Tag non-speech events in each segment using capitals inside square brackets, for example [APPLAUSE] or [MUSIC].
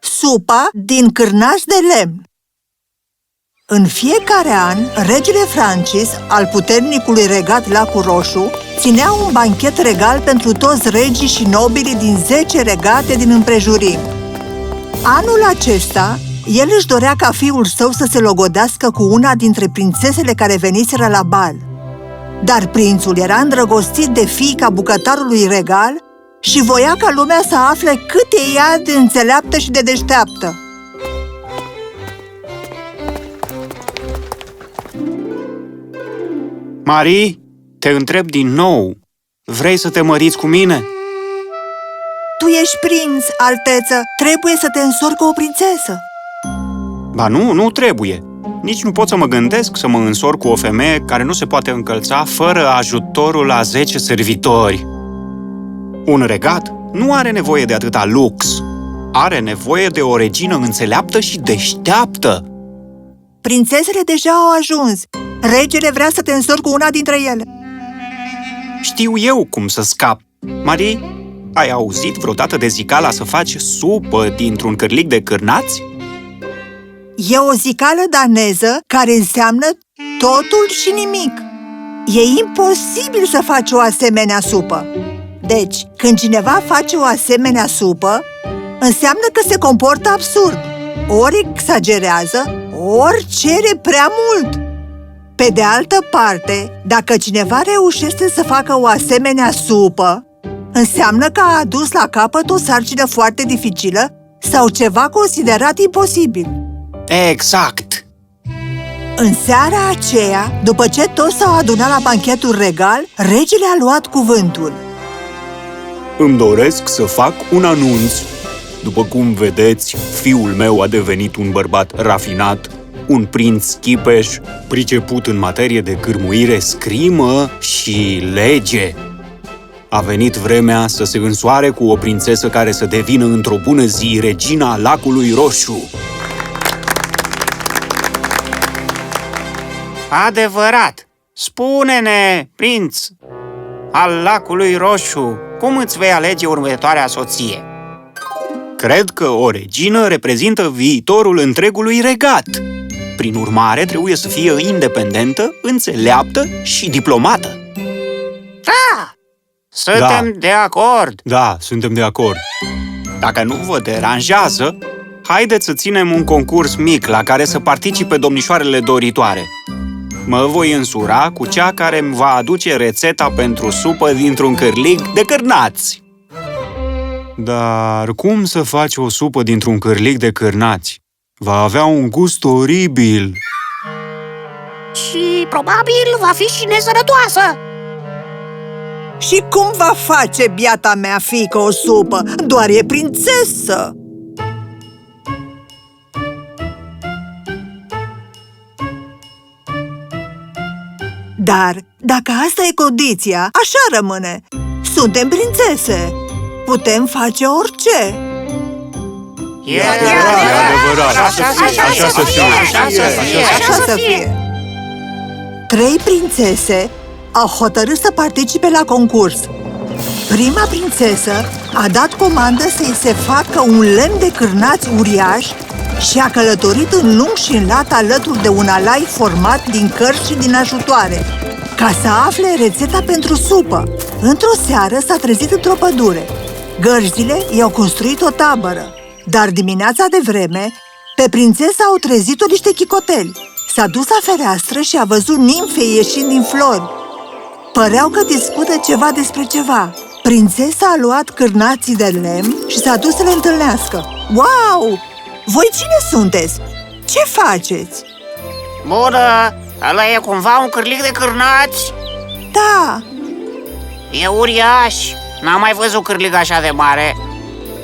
Supa din cârnați de lemn În fiecare an, regele Francis, al puternicului regat Lacul Roșu, ținea un banchet regal pentru toți regii și nobilii din 10 regate din împrejurim. Anul acesta, el își dorea ca fiul său să se logodească cu una dintre prințesele care veniseră la bal. Dar prințul era îndrăgostit de fiica bucătarului regal și voia ca lumea să afle cât e ea de înțeleaptă și de deșteaptă. Marie, te întreb din nou. Vrei să te măriți cu mine? Tu ești prinț, alteță, trebuie să te însori cu o prințesă. Ba nu, nu trebuie. Nici nu pot să mă gândesc să mă însor cu o femeie care nu se poate încălța fără ajutorul a 10 servitori. Un regat nu are nevoie de atâta lux. Are nevoie de o regină înțeleaptă și deșteaptă. Prințesele deja au ajuns. Regele vrea să te însori cu una dintre ele. Știu eu cum să scap. Marie, ai auzit vreodată de zicala să faci supă dintr-un cârlic de cârnați? E o zicală daneză care înseamnă totul și nimic. E imposibil să faci o asemenea supă. Deci, când cineva face o asemenea supă, înseamnă că se comportă absurd. Ori exagerează, ori cere prea mult. Pe de altă parte, dacă cineva reușește să facă o asemenea supă, înseamnă că a adus la capăt o sarcină foarte dificilă sau ceva considerat imposibil. Exact! În seara aceea, după ce toți s-au adunat la banchetul regal, regele a luat cuvântul. Îmi doresc să fac un anunț. După cum vedeți, fiul meu a devenit un bărbat rafinat, un prinț chipeș, priceput în materie de cârmuire, scrimă și lege. A venit vremea să se însoare cu o prințesă care să devină într-o bună zi regina lacului roșu. Adevărat! Spune-ne, prinț, al lacului roșu, cum îți vei alege următoarea soție? Cred că o regină reprezintă viitorul întregului regat. Prin urmare, trebuie să fie independentă, înțeleaptă și diplomată. Da! Suntem Da. de acord! Da, suntem de acord. Dacă nu vă deranjează, haideți să ținem un concurs mic la care să participe domnișoarele doritoare. Mă voi însura cu cea care îmi va aduce rețeta pentru supă dintr-un cârlig de cârnați. Dar cum să faci o supă dintr-un cârlig de cârnați? Va avea un gust oribil. Și probabil va fi și nesănătoasă! Și cum va face biata mea fiică o supă? Doar e prințesă! Dar, dacă asta e condiția, așa rămâne. Suntem prințese. Putem face orice. E E adevărat. Așa să fie, Așa să fie. Așa să fie! Așa să fie. Trei prințese au hotărât să participe la concurs. Prima prințesă a dat comandă să-i se facă un lemn de cârnați uriaș și a călătorit în lung și în lat alături de un alai format din cărți și din ajutoare, ca să afle rețeta pentru supă. Într-o seară s-a trezit într-o pădure. Gărzile i-au construit o tabără, dar dimineața de vreme, pe prințesa au trezit-o niște chicoteli. S-a dus la fereastră și a văzut nimfe ieșind din flori. Păreau că discută ceva despre ceva. Prințesa a luat cârnații de lemn și s-a dus să le întâlnească. Wow! Voi cine sunteți? Ce faceți? Bună! Ăla e cumva un cârlic de cârnați? Da, E uriaș! N-am mai văzut cârlig așa de mare.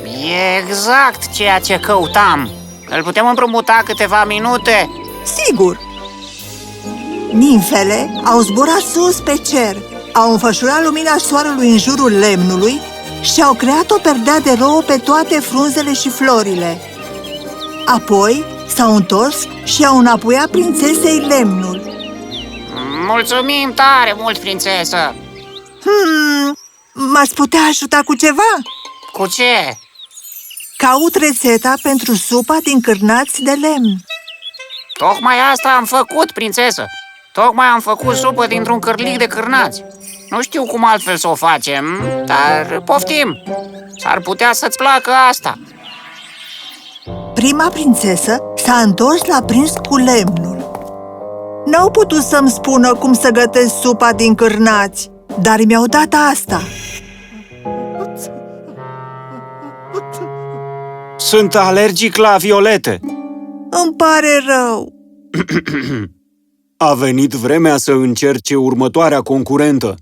E exact ceea ce căutam. Îl putem împrumuta câteva minute? sigur! Nimfele au zburat sus pe cer, au înfășurat lumina soarelui în jurul lemnului și au creat o perdea de rouă pe toate frunzele și florile. Apoi s-au întors și au înapoiat prințesei lemnul. Mulțumim tare mult, prințesă! Hmm, M-ați putea ajuta cu ceva? Cu ce? Caut rețeta pentru supa din cârnați de lemn. Tocmai asta am făcut, prințesă. Tocmai am făcut supă dintr-un cârlic de cârnați. Nu știu cum altfel să o facem, dar poftim. S-ar putea să-ți placă asta. Prima prințesă s-a întors la prins cu lemnul. N-au putut să-mi spună cum să gătesc supa din cârnați, dar mi-au dat asta. Sunt alergic la violete. Îmi pare rău. [CLEARS THROAT] A venit vremea să încerce următoarea concurentă.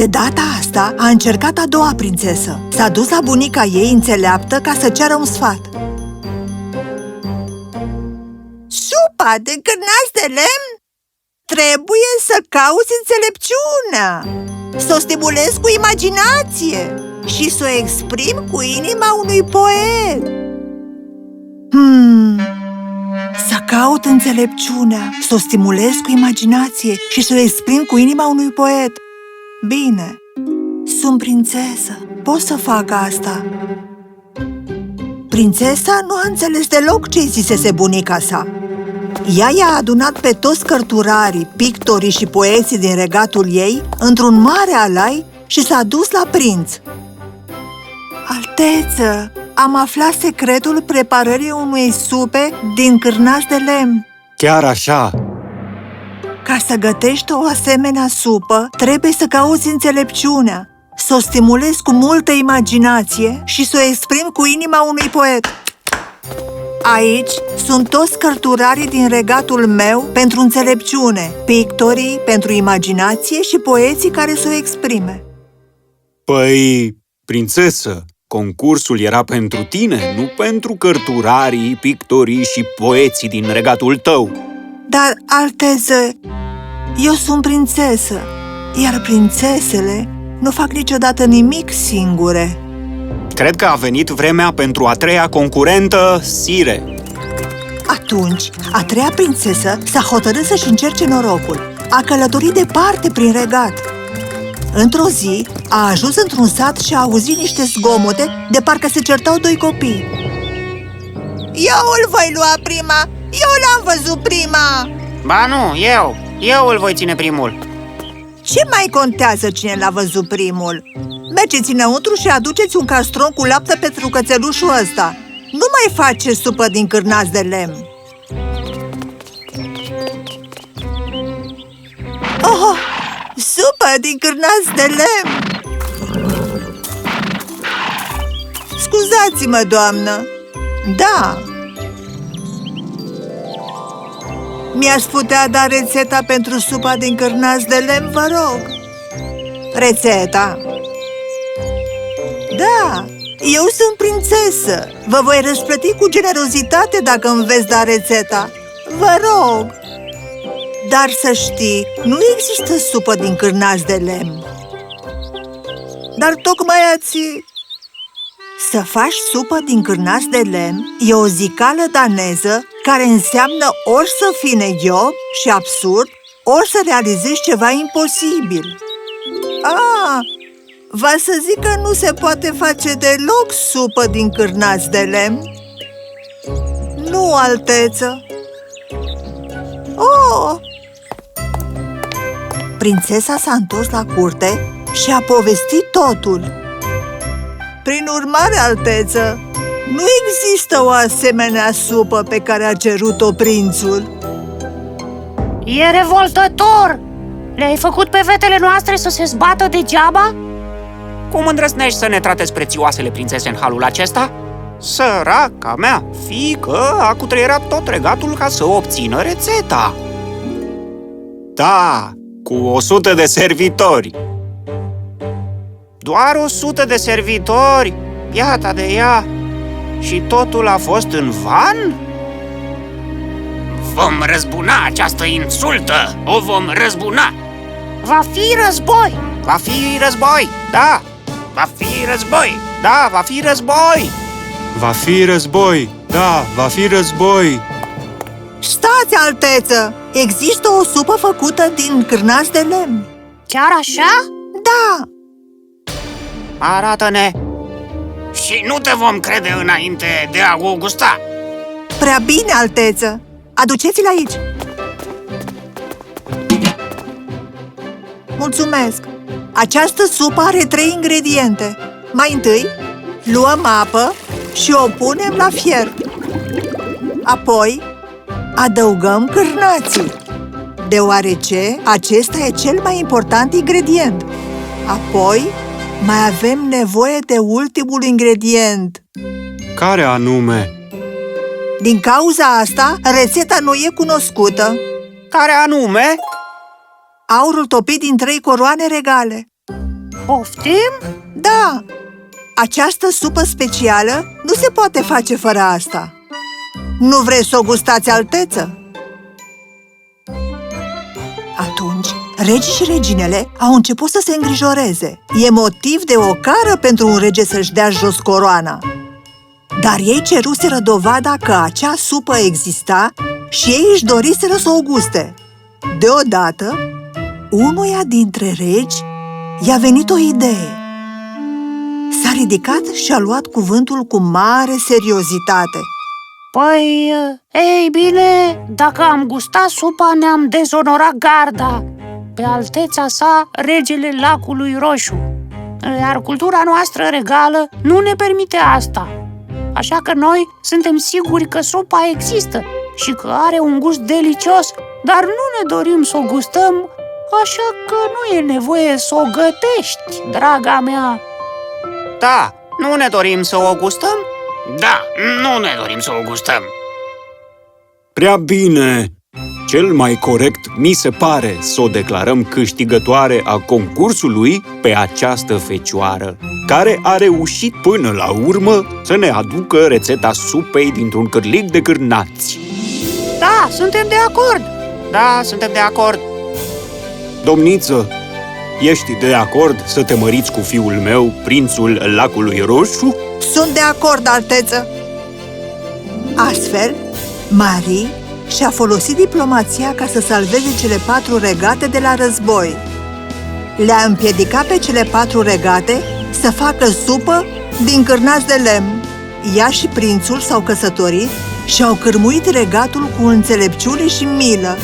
De data asta a încercat a doua prințesă. S-a dus la bunica ei înțeleaptă ca să ceară un sfat. Supa de cârnați de lemn? Trebuie să cauți înțelepciunea, să o stimulezi cu imaginație și să o exprim cu inima unui poet. Hmm, să caut înțelepciunea, să o stimulez cu imaginație și să o exprim cu inima unui poet. Bine, sunt prințesă, pot să fac asta. Prințesa nu a înțeles deloc ce-i zisese bunica sa. Ea i-a adunat pe toți cărturarii, pictorii și poeții din regatul ei într-un mare alai și s-a dus la prinț. Alteță, am aflat secretul preparării unei supe din cârnați de lemn. Chiar așa, Ca să gătești o asemenea supă, trebuie să cauți înțelepciunea, să o stimulezi cu multă imaginație și să o exprimi cu inima unui poet. Aici sunt toți cărturarii din regatul meu pentru înțelepciune, pictorii pentru imaginație și poeții care să o exprime. păi, prințesă, concursul era pentru tine, nu pentru cărturarii, pictorii și poeții din regatul tău. Dar, alteze, eu sunt prințesă, iar prințesele nu fac niciodată nimic singure. Cred că a venit vremea pentru a treia concurentă, Sire. Atunci, a treia prințesă s-a hotărât să-și încerce norocul. A călătorit departe prin regat. Într-o zi, a ajuns într-un sat și a auzit niște zgomote de parcă se certau doi copii. Eu îl voi lua prima! Eu l-am văzut prima! Ba nu, eu. Eu îl voi ține primul. Ce mai contează cine l-a văzut primul? Mergeți înăuntru și aduceți un castron cu lapte pentru cățelușul ăsta. Nu mai face supă din cârnați de lemn. Oh, supă din cârnați de lemn! Scuzați-mă, doamnă! Da! Mi-ați putea da rețeta pentru supa din cârnați de lemn, vă rog? Rețeta? Da, eu sunt prințesă. Vă voi răsplăti cu generozitate dacă îmi veți da rețeta. Vă rog! Dar să știi, nu există supă din cârnați de lemn. Dar tocmai ați... Să faci supă din cârnați de lemn e o zicală daneză care înseamnă ori să fii negiob și absurd, ori să realizezi ceva imposibil. Ah, va să zic că nu se poate face deloc supă din cârnați de lemn? Nu, alteță. Oh! Prințesa s-a întors la curte și a povestit totul. Prin urmare, alteță, nu există o asemenea supă pe care a cerut-o prințul. E revoltător! Le-ai făcut pe fetele noastre să se zbată degeaba? Cum îndrăznești să ne tratezi prețioasele prințese în halul acesta? Săraca mea, fică a cutreierat tot regatul ca să obțină rețeta. Da, cu o sută de servitori. Doar o sută de servitori, iată de ea, și totul a fost în van? Vom răzbuna această insultă! O vom răzbuna! Va fi război! Va fi război, da! Va fi război, da, va fi război! Va fi război, da, va fi război. Stați, alteță! Există o supă făcută din cârnați de lemn. Chiar așa? Da, Arată-ne! Și nu te vom crede înainte de a o gusta! prea bine, alteță! Aduceți-l aici! Mulțumesc! Această supă are trei ingrediente. Mai întâi, luăm apă și o punem la fier. Apoi, adăugăm cârnații, deoarece acesta e cel mai important ingredient. Apoi, mai avem nevoie de ultimul ingredient. Care anume? Din cauza asta, rețeta nu e cunoscută. Care anume? Aurul topit din trei coroane regale. Poftim? Da, această supă specială nu se poate face fără asta. Nu vreți să o gustați, alteță? Atunci, regii și reginele au început să se îngrijoreze. E motiv de ocară pentru un rege să-și dea jos coroana. Dar ei ceruseră dovada că acea supă exista și ei își doriseră să o guste. Deodată, unuia dintre regi i-a venit o idee. S-a ridicat și a luat cuvântul cu mare seriozitate. Păi, ei bine, dacă am gustat supa, ne-am dezonorat garda Pe alteța sa, regele lacului roșu Iar cultura noastră regală nu ne permite asta Așa că noi suntem siguri că supa există și că are un gust delicios Dar nu ne dorim să o gustăm, așa că nu e nevoie să o gătești, draga mea Da, nu ne dorim să o gustăm? Da, nu ne dorim să o gustăm! Prea bine! Cel mai corect mi se pare să o declarăm câștigătoare a concursului pe această fecioară, care a reușit până la urmă să ne aducă rețeta supei dintr-un cârlig de cârnați. Da, suntem de acord Da, suntem de acord! Domniță, ești de acord să te măriți cu fiul meu, prințul lacului roșu? Sunt de acord, alteță! Astfel, Marie și-a folosit diplomația ca să salveze cele patru regate de la război. Le-a împiedicat pe cele patru regate să facă supă din cârnați de lemn. Ea și prințul s-au căsătorit și au cârmuit regatul cu înțelepciune și milă.